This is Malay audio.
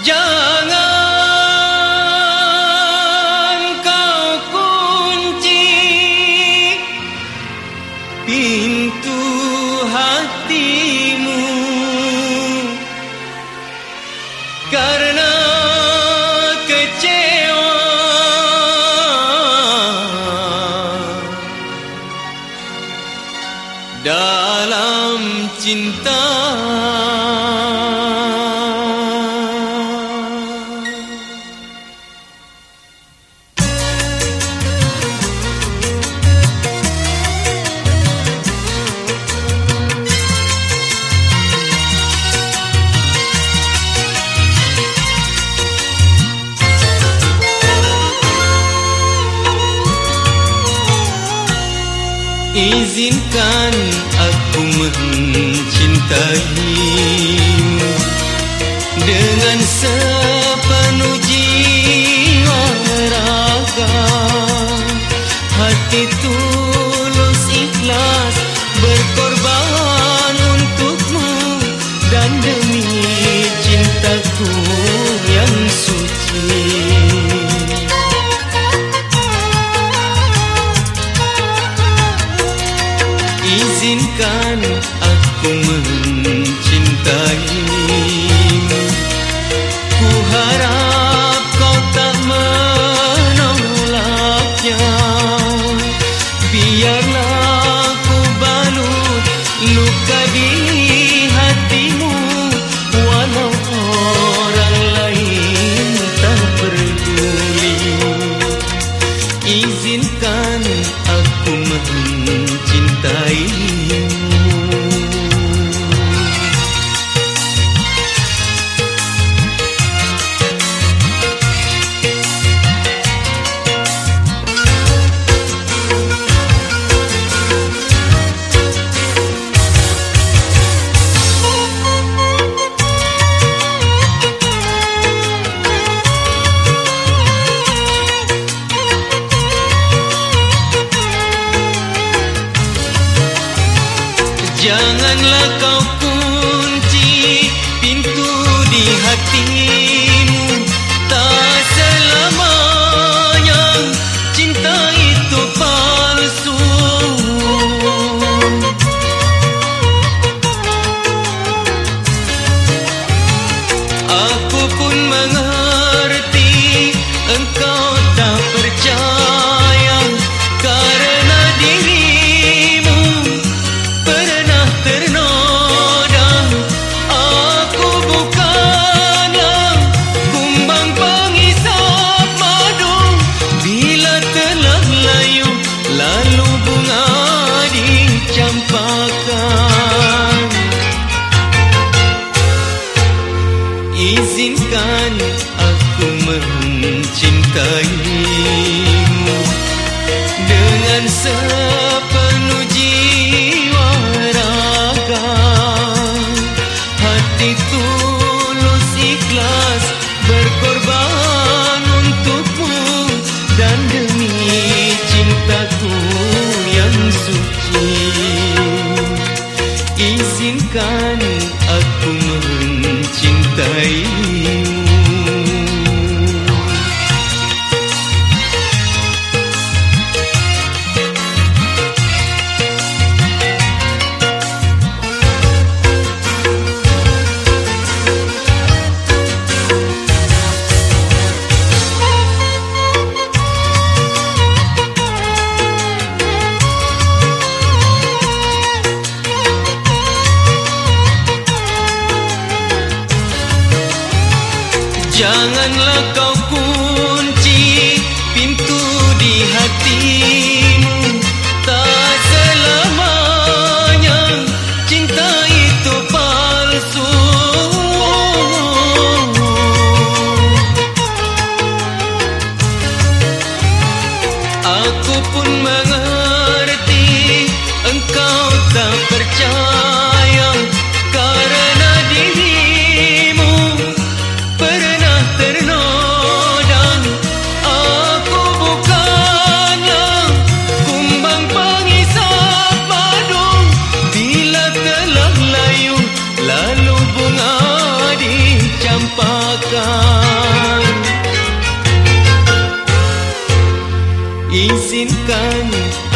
Jangan kau kunci pintu hatimu karena kecewa dalam cinta. Izinkan aku mencintaimu Dengan sepenuh izinkan aku mencintaimu Ku harap kau tak menolaknya. Biarlah ku balut luka di hatimu Walau orang lain tak peduli. Izinkan aku mencintaimu Janganlah kau kunci pintu di hatimu dicampakkan Izinkan aku mencintaimu Dengan sepenuh jiwa raga. Hati tulus ikhlas Aku pun Izinkan aku mencintai